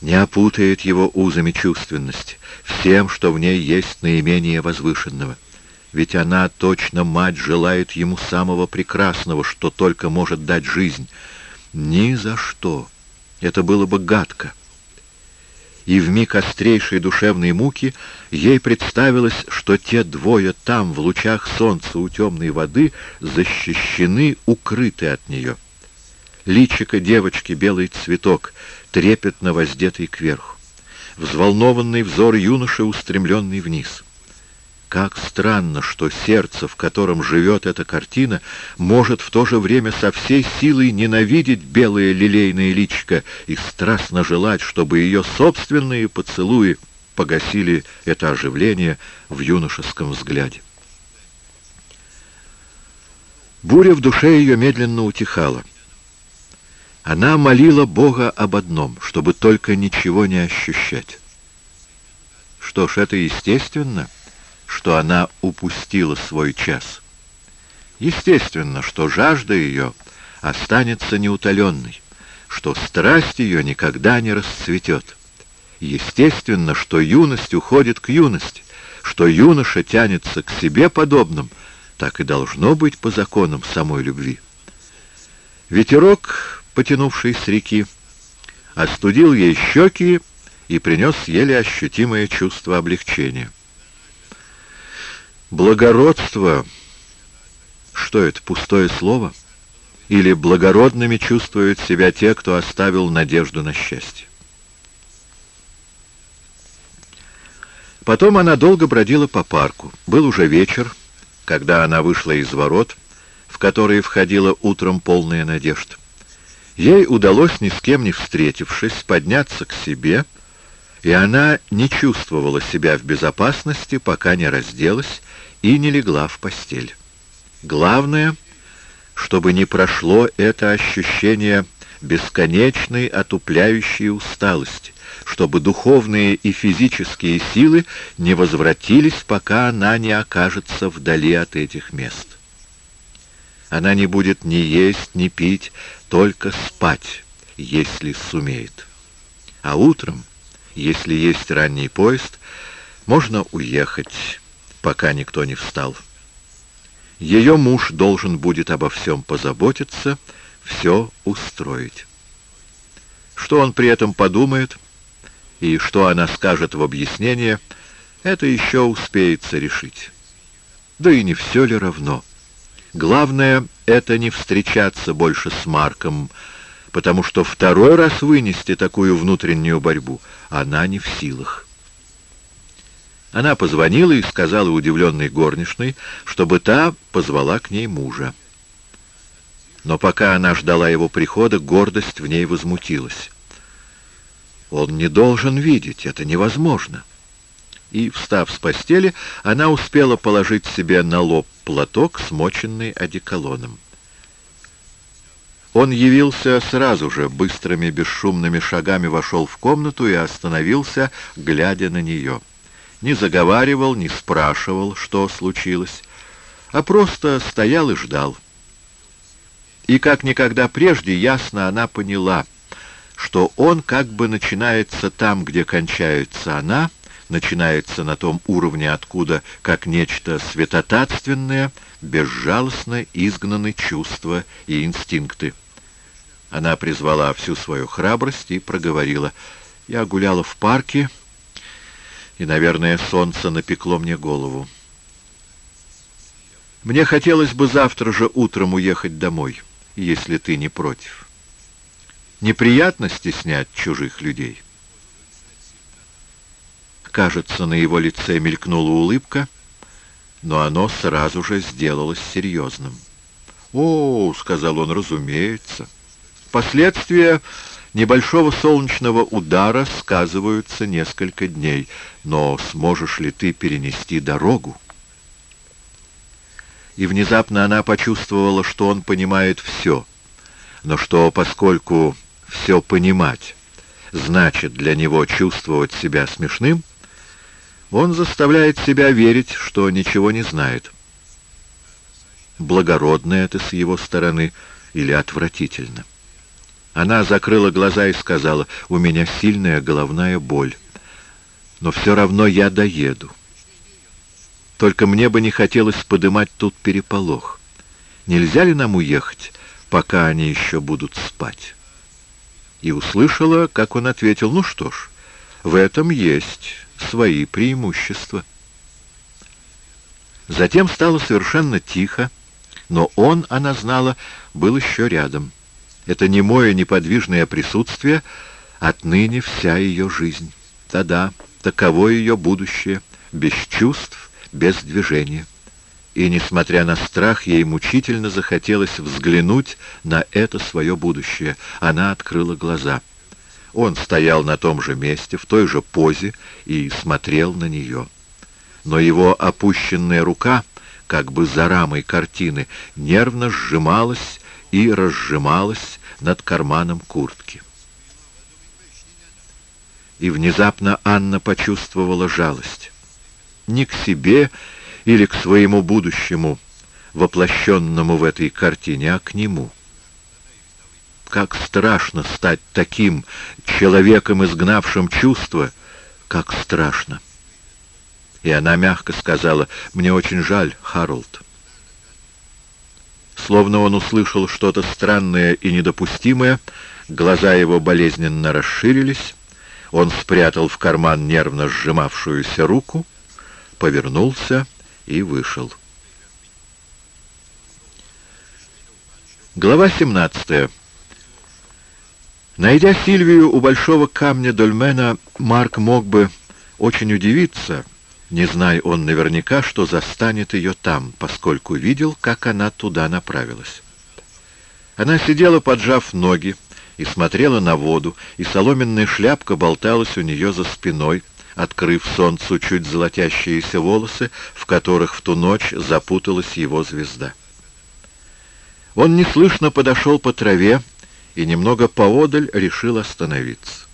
не опутает его узами чувственности, всем, что в ней есть наименее возвышенного. Ведь она, точно мать, желает ему самого прекрасного, что только может дать жизнь. Ни за что. Это было бы гадко и в миг острейшей душевной муки ей представилось, что те двое там, в лучах солнца у темной воды, защищены, укрыты от нее. Личико девочки белый цветок, трепетно воздетый кверху. Взволнованный взор юноши, устремленный вниз — как странно, что сердце, в котором живет эта картина, может в то же время со всей силой ненавидеть белое лилейное личико и страстно желать, чтобы ее собственные поцелуи погасили это оживление в юношеском взгляде. Буря в душе ее медленно утихала. Она молила Бога об одном, чтобы только ничего не ощущать. Что ж, это естественно — что она упустила свой час. Естественно, что жажда ее останется неутоленной, что страсть ее никогда не расцветет. Естественно, что юность уходит к юности, что юноша тянется к себе подобным, так и должно быть по законам самой любви. Ветерок, потянувший с реки, остудил ей щеки и принес еле ощутимое чувство облегчения. Благородство, что это, пустое слово? Или благородными чувствуют себя те, кто оставил надежду на счастье? Потом она долго бродила по парку. Был уже вечер, когда она вышла из ворот, в которые входила утром полная надежда. Ей удалось, ни с кем не встретившись, подняться к себе, и она не чувствовала себя в безопасности, пока не разделась и не легла в постель. Главное, чтобы не прошло это ощущение бесконечной отупляющей усталости, чтобы духовные и физические силы не возвратились, пока она не окажется вдали от этих мест. Она не будет ни есть, ни пить, только спать, если сумеет. А утром, если есть ранний поезд, можно уехать, пока никто не встал. Ее муж должен будет обо всем позаботиться, все устроить. Что он при этом подумает и что она скажет в объяснение, это еще успеется решить. Да и не все ли равно. Главное — это не встречаться больше с Марком, потому что второй раз вынести такую внутреннюю борьбу она не в силах. Она позвонила и сказала удивленной горничной, чтобы та позвала к ней мужа. Но пока она ждала его прихода, гордость в ней возмутилась. Он не должен видеть, это невозможно. И, встав с постели, она успела положить себе на лоб платок, смоченный одеколоном. Он явился сразу же, быстрыми бесшумными шагами вошел в комнату и остановился, глядя на нее не заговаривал, не спрашивал, что случилось, а просто стоял и ждал. И как никогда прежде ясно она поняла, что он как бы начинается там, где кончается она, начинается на том уровне, откуда, как нечто святотатственное, безжалостно изгнаны чувства и инстинкты. Она призвала всю свою храбрость и проговорила. «Я гуляла в парке, и, наверное, солнце напекло мне голову. Мне хотелось бы завтра же утром уехать домой, если ты не против. Неприятно стеснять чужих людей». Кажется, на его лице мелькнула улыбка, но оно сразу же сделалось серьезным. «О, — сказал он, — разумеется. Последствия небольшого солнечного удара сказываются несколько дней, но сможешь ли ты перенести дорогу?» И внезапно она почувствовала, что он понимает все, но что, поскольку все понимать значит для него чувствовать себя смешным, он заставляет себя верить, что ничего не знает. Благородно это с его стороны или отвратительно? Она закрыла глаза и сказала, «У меня сильная головная боль, но все равно я доеду. Только мне бы не хотелось подымать тут переполох. Нельзя ли нам уехать, пока они еще будут спать?» И услышала, как он ответил, «Ну что ж, в этом есть свои преимущества. Затем стало совершенно тихо, но он, она знала, был еще рядом. Это немое неподвижное присутствие отныне вся ее жизнь. Да-да, таково ее будущее, без чувств, без движения. И, несмотря на страх, ей мучительно захотелось взглянуть на это свое будущее. Она открыла глаза — он стоял на том же месте, в той же позе, и смотрел на нее. Но его опущенная рука, как бы за рамой картины, нервно сжималась и разжималась над карманом куртки. И внезапно Анна почувствовала жалость. Не к себе или к своему будущему, воплощенному в этой картине, а к нему — как страшно стать таким человеком, изгнавшим чувства, как страшно. И она мягко сказала, «Мне очень жаль, Харолд». Словно он услышал что-то странное и недопустимое, глаза его болезненно расширились, он спрятал в карман нервно сжимавшуюся руку, повернулся и вышел. Глава 17. Найдя Сильвию у большого камня Дольмена, Марк мог бы очень удивиться, не зная он наверняка, что застанет ее там, поскольку видел, как она туда направилась. Она сидела, поджав ноги, и смотрела на воду, и соломенная шляпка болталась у нее за спиной, открыв солнцу чуть золотящиеся волосы, в которых в ту ночь запуталась его звезда. Он неслышно подошел по траве, и немного поодаль решил остановиться.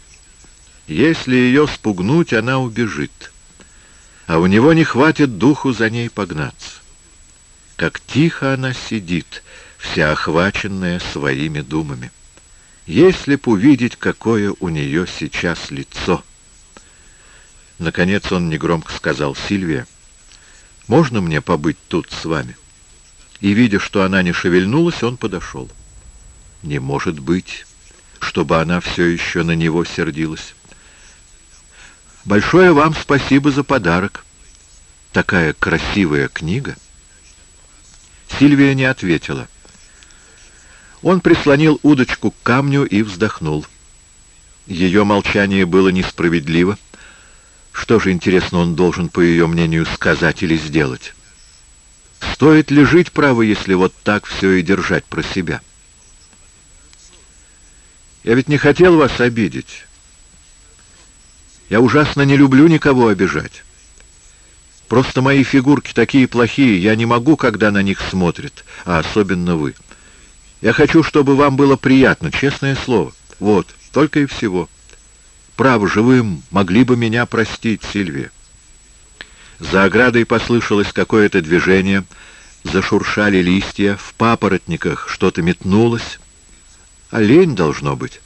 Если ее спугнуть, она убежит, а у него не хватит духу за ней погнаться. Как тихо она сидит, вся охваченная своими думами. Если б увидеть, какое у нее сейчас лицо. Наконец он негромко сказал Сильвия, «Можно мне побыть тут с вами?» И, видя, что она не шевельнулась, он подошел. Не может быть, чтобы она все еще на него сердилась. Большое вам спасибо за подарок. Такая красивая книга. Сильвия не ответила. Он прислонил удочку к камню и вздохнул. Ее молчание было несправедливо. Что же, интересно, он должен, по ее мнению, сказать или сделать? Стоит ли жить, право, если вот так все и держать про себя? — я ведь не хотел вас обидеть. Я ужасно не люблю никого обижать. Просто мои фигурки такие плохие, я не могу, когда на них смотрят, а особенно вы. Я хочу, чтобы вам было приятно, честное слово. Вот, только и всего. Право же вы могли бы меня простить, Сильвия. За оградой послышалось какое-то движение, зашуршали листья, в папоротниках что-то метнулось, Олень должно быть.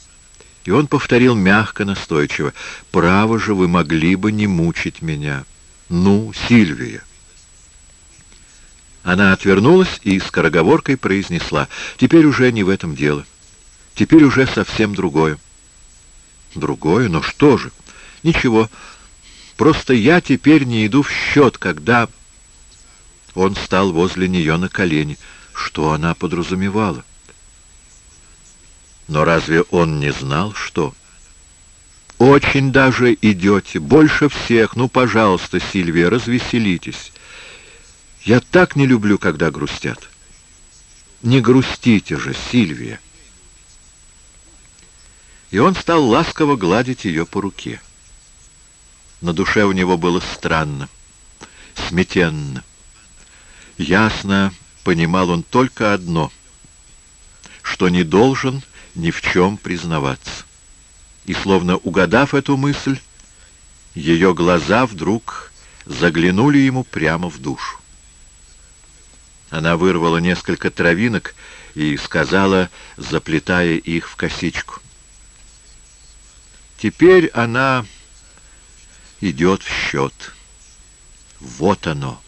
И он повторил мягко, настойчиво, «Право же, вы могли бы не мучить меня. Ну, Сильвия!» Она отвернулась и скороговоркой произнесла, «Теперь уже не в этом дело. Теперь уже совсем другое». «Другое? Но что же?» «Ничего. Просто я теперь не иду в счет, когда...» Он стал возле нее на колени. Что она подразумевала? Но разве он не знал, что... «Очень даже идете, больше всех. Ну, пожалуйста, Сильвия, развеселитесь. Я так не люблю, когда грустят. Не грустите же, Сильвия!» И он стал ласково гладить ее по руке. На душе у него было странно, сметенно. Ясно понимал он только одно, что не должен ни в чем признаваться. И, словно угадав эту мысль, ее глаза вдруг заглянули ему прямо в душу. Она вырвала несколько травинок и сказала, заплетая их в косичку. Теперь она идет в счет. Вот оно.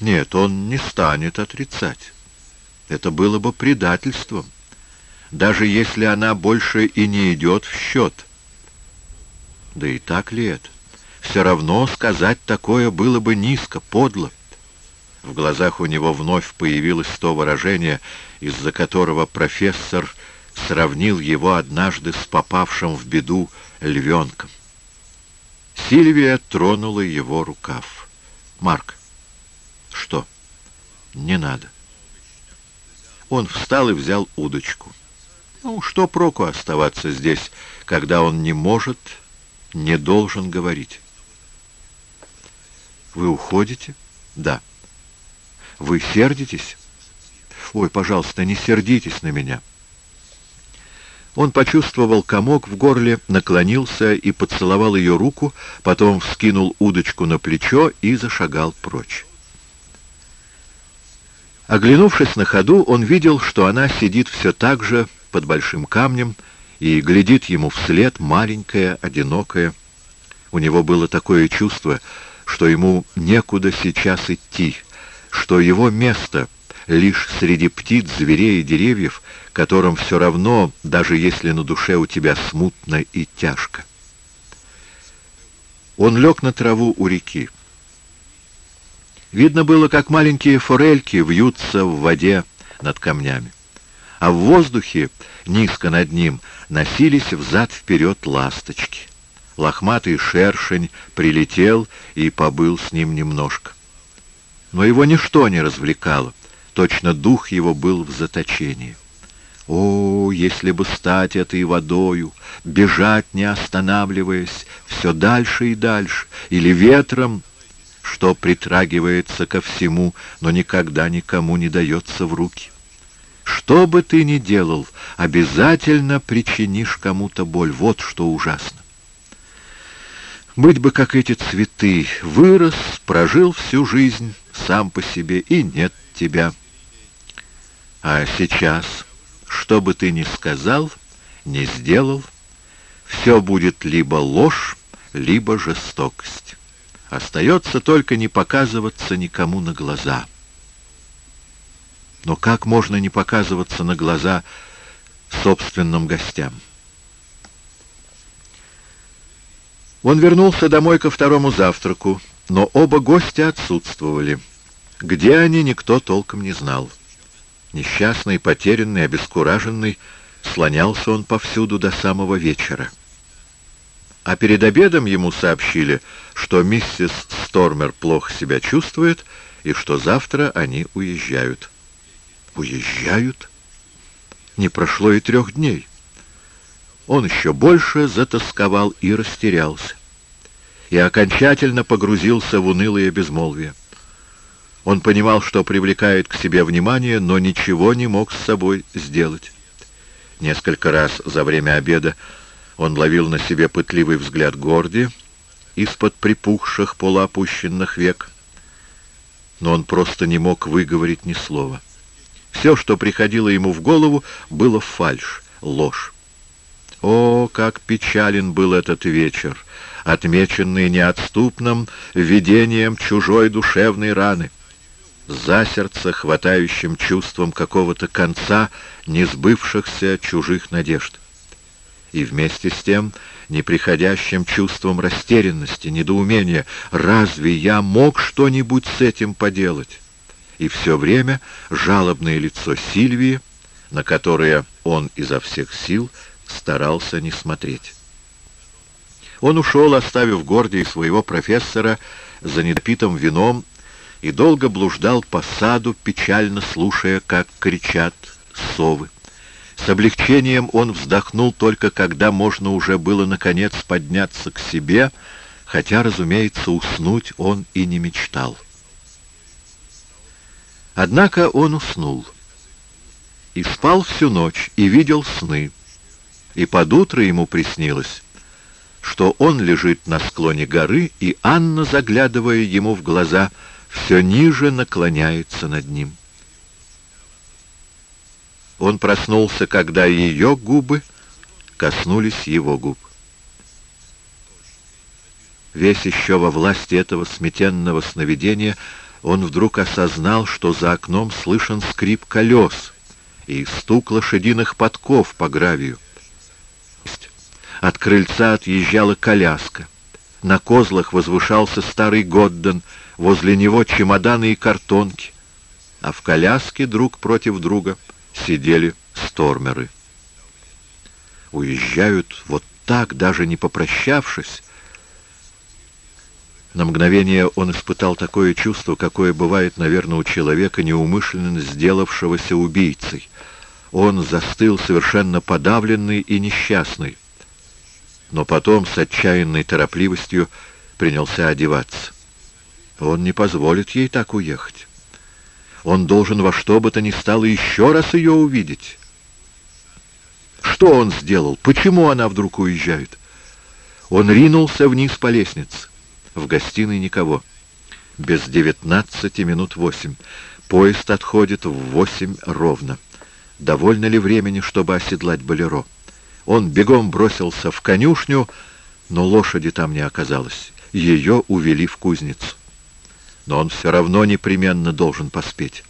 Нет, он не станет отрицать. Это было бы предательством даже если она больше и не идет в счет. Да и так ли это? Все равно сказать такое было бы низко, подло. В глазах у него вновь появилось то выражение, из-за которого профессор сравнил его однажды с попавшим в беду львенком. Сильвия тронула его рукав. «Марк, что? Не надо». Он встал и взял удочку. Ну, что проку оставаться здесь, когда он не может, не должен говорить? Вы уходите? Да. Вы сердитесь? Ой, пожалуйста, не сердитесь на меня. Он почувствовал комок в горле, наклонился и поцеловал ее руку, потом вскинул удочку на плечо и зашагал прочь. Оглянувшись на ходу, он видел, что она сидит все так же, под большим камнем и глядит ему вслед маленькая, одинокая. У него было такое чувство, что ему некуда сейчас идти, что его место лишь среди птиц, зверей и деревьев, которым все равно, даже если на душе у тебя смутно и тяжко. Он лег на траву у реки. Видно было, как маленькие форельки вьются в воде над камнями а в воздухе, низко над ним, носились взад-вперед ласточки. Лохматый шершень прилетел и побыл с ним немножко. Но его ничто не развлекало, точно дух его был в заточении. О, если бы стать этой водою, бежать не останавливаясь, все дальше и дальше, или ветром, что притрагивается ко всему, но никогда никому не дается в руки. Что бы ты ни делал, обязательно причинишь кому-то боль. Вот что ужасно. Быть бы, как эти цветы, вырос, прожил всю жизнь сам по себе, и нет тебя. А сейчас, что бы ты ни сказал, ни сделал, все будет либо ложь, либо жестокость. Остается только не показываться никому на глаза — но как можно не показываться на глаза собственным гостям? Он вернулся домой ко второму завтраку, но оба гостя отсутствовали. Где они, никто толком не знал. Несчастный, потерянный, обескураженный, слонялся он повсюду до самого вечера. А перед обедом ему сообщили, что миссис Стормер плохо себя чувствует и что завтра они уезжают. Уезжают? Не прошло и трех дней. Он еще больше затасковал и растерялся. И окончательно погрузился в унылое безмолвие. Он понимал, что привлекает к себе внимание, но ничего не мог с собой сделать. Несколько раз за время обеда он ловил на себе пытливый взгляд Горди из-под припухших полуопущенных век, но он просто не мог выговорить ни слова. Все, что приходило ему в голову, было фальшь, ложь. О, как печален был этот вечер, отмеченный неотступным видением чужой душевной раны, за сердце хватающим чувством какого-то конца несбывшихся чужих надежд. И вместе с тем неприходящим чувством растерянности, недоумения, разве я мог что-нибудь с этим поделать? И все время жалобное лицо Сильвии, на которое он изо всех сил старался не смотреть. Он ушел, оставив Гордии своего профессора за недопитым вином и долго блуждал по саду, печально слушая, как кричат совы. С облегчением он вздохнул только когда можно уже было наконец подняться к себе, хотя, разумеется, уснуть он и не мечтал. Однако он уснул и спал всю ночь, и видел сны, и под утро ему приснилось, что он лежит на склоне горы, и Анна, заглядывая ему в глаза, все ниже наклоняется над ним. Он проснулся, когда ее губы коснулись его губ. Весь еще во власти этого сметенного сновидения он вдруг осознал, что за окном слышен скрип колес и стук лошадиных подков по гравию. От крыльца отъезжала коляска. На козлах возвышался старый Годден, возле него чемоданы и картонки, а в коляске друг против друга сидели стормеры. Уезжают вот так, даже не попрощавшись. На мгновение он испытал такое чувство, какое бывает, наверное, у человека, неумышленно сделавшегося убийцей. Он застыл совершенно подавленный и несчастный но потом с отчаянной торопливостью принялся одеваться. Он не позволит ей так уехать. Он должен во что бы то ни стало еще раз ее увидеть. Что он сделал? Почему она вдруг уезжает? Он ринулся вниз по лестнице. В гостиной никого. Без девятнадцати минут восемь. Поезд отходит в восемь ровно. Довольно ли времени, чтобы оседлать Болеро? Он бегом бросился в конюшню, но лошади там не оказалось. Ее увели в кузницу. Но он все равно непременно должен поспеть.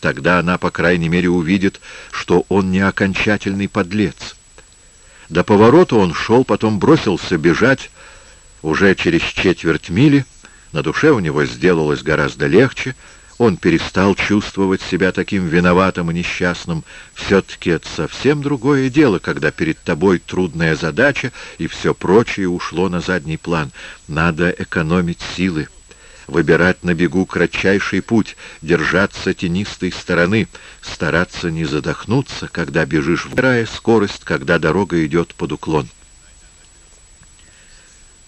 Тогда она, по крайней мере, увидит, что он не окончательный подлец. До поворота он шел, потом бросился бежать. Уже через четверть мили на душе у него сделалось гораздо легче — он перестал чувствовать себя таким виноватым и несчастным. Все-таки это совсем другое дело, когда перед тобой трудная задача, и все прочее ушло на задний план. Надо экономить силы, выбирать на бегу кратчайший путь, держаться тенистой стороны, стараться не задохнуться, когда бежишь, выбирая скорость, когда дорога идет под уклон.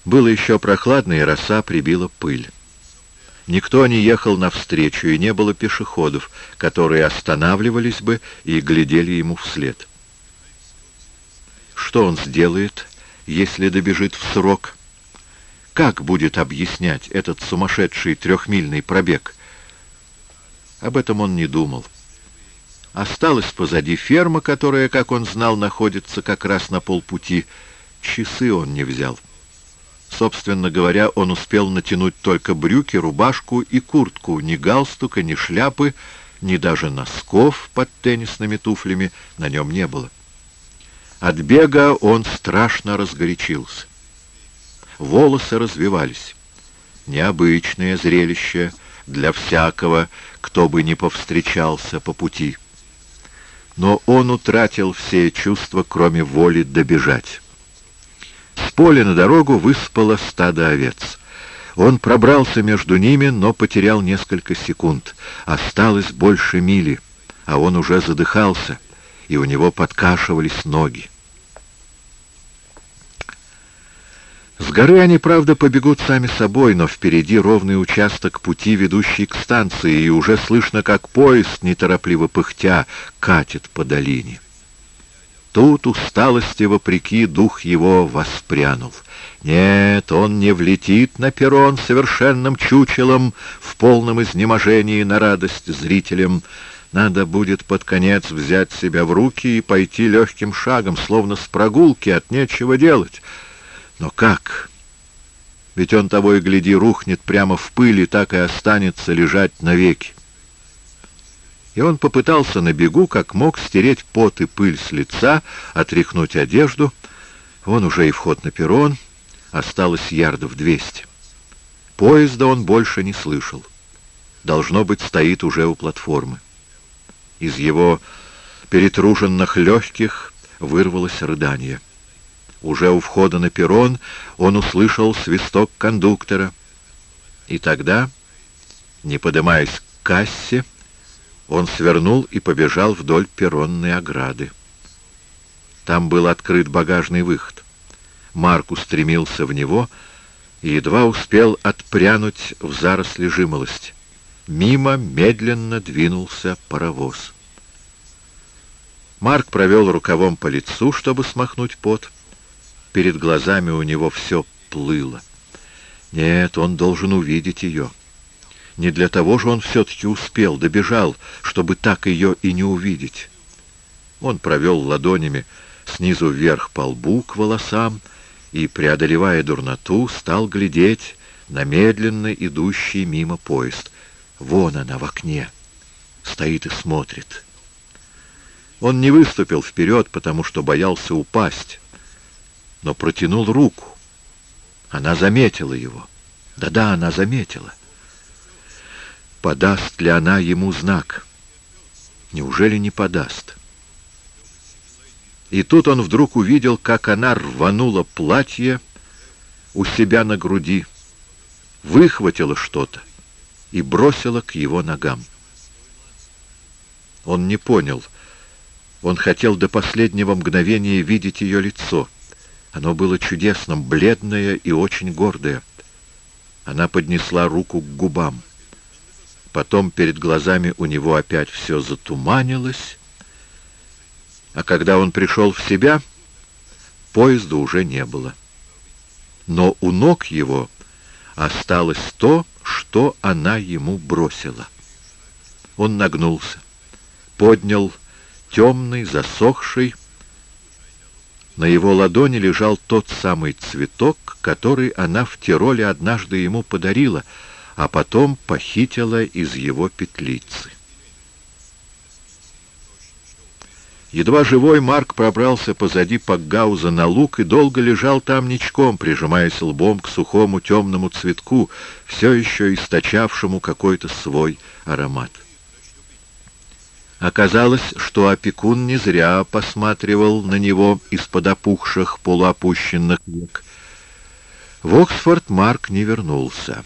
Было еще прохладно, и роса прибила пыль. Никто не ехал навстречу, и не было пешеходов, которые останавливались бы и глядели ему вслед. Что он сделает, если добежит в срок? Как будет объяснять этот сумасшедший трехмильный пробег? Об этом он не думал. Осталась позади ферма, которая, как он знал, находится как раз на полпути. Часы он не взял. Собственно говоря, он успел натянуть только брюки, рубашку и куртку, ни галстука, ни шляпы, ни даже носков под теннисными туфлями на нем не было. От бега он страшно разгорячился. Волосы развивались. Необычное зрелище для всякого, кто бы не повстречался по пути. Но он утратил все чувства, кроме воли добежать. С поля на дорогу выспало стадо овец. Он пробрался между ними, но потерял несколько секунд. Осталось больше мили, а он уже задыхался, и у него подкашивались ноги. С горы они, правда, побегут сами собой, но впереди ровный участок пути, ведущий к станции, и уже слышно, как поезд, неторопливо пыхтя, катит по долине. Тут усталости вопреки дух его воспрянул. Нет, он не влетит на перрон совершенным чучелом в полном изнеможении на радость зрителям. Надо будет под конец взять себя в руки и пойти легким шагом, словно с прогулки, от нечего делать. Но как? Ведь он того и гляди рухнет прямо в пыли, так и останется лежать навеки. И он попытался на бегу, как мог, стереть пот и пыль с лица, отряхнуть одежду. Вон уже и вход на перрон — Осталось ярдов двести. Поезда он больше не слышал. Должно быть, стоит уже у платформы. Из его перетруженных легких вырвалось рыдание. Уже у входа на перрон он услышал свисток кондуктора. И тогда, не поднимаясь к кассе, он свернул и побежал вдоль перронной ограды. Там был открыт багажный выход. Марк устремился в него и едва успел отпрянуть в заросли жимолости. Мимо медленно двинулся паровоз. Марк провел рукавом по лицу, чтобы смахнуть пот. Перед глазами у него все плыло. Нет, он должен увидеть ее. Не для того же он все-таки успел, добежал, чтобы так ее и не увидеть. Он провел ладонями снизу вверх по лбу к волосам, и, преодолевая дурноту, стал глядеть на медленно идущий мимо поезд. Вон она в окне, стоит и смотрит. Он не выступил вперед, потому что боялся упасть, но протянул руку. Она заметила его. Да-да, она заметила. Подаст ли она ему знак? Неужели не подаст? И тут он вдруг увидел, как она рванула платье у себя на груди, выхватила что-то и бросила к его ногам. Он не понял. Он хотел до последнего мгновения видеть ее лицо. Оно было чудесным, бледное и очень гордое. Она поднесла руку к губам. Потом перед глазами у него опять все затуманилось, а когда он пришел в себя, поезда уже не было. Но у ног его осталось то, что она ему бросила. Он нагнулся, поднял темный, засохший. На его ладони лежал тот самый цветок, который она в Тироле однажды ему подарила, а потом похитила из его петлицы. Едва живой Марк пробрался позади Пакгауза на луг и долго лежал там ничком, прижимаясь лбом к сухому темному цветку, все еще источавшему какой-то свой аромат. Оказалось, что опекун не зря посматривал на него из-под опухших полуопущенных век. В Оксфорд Марк не вернулся.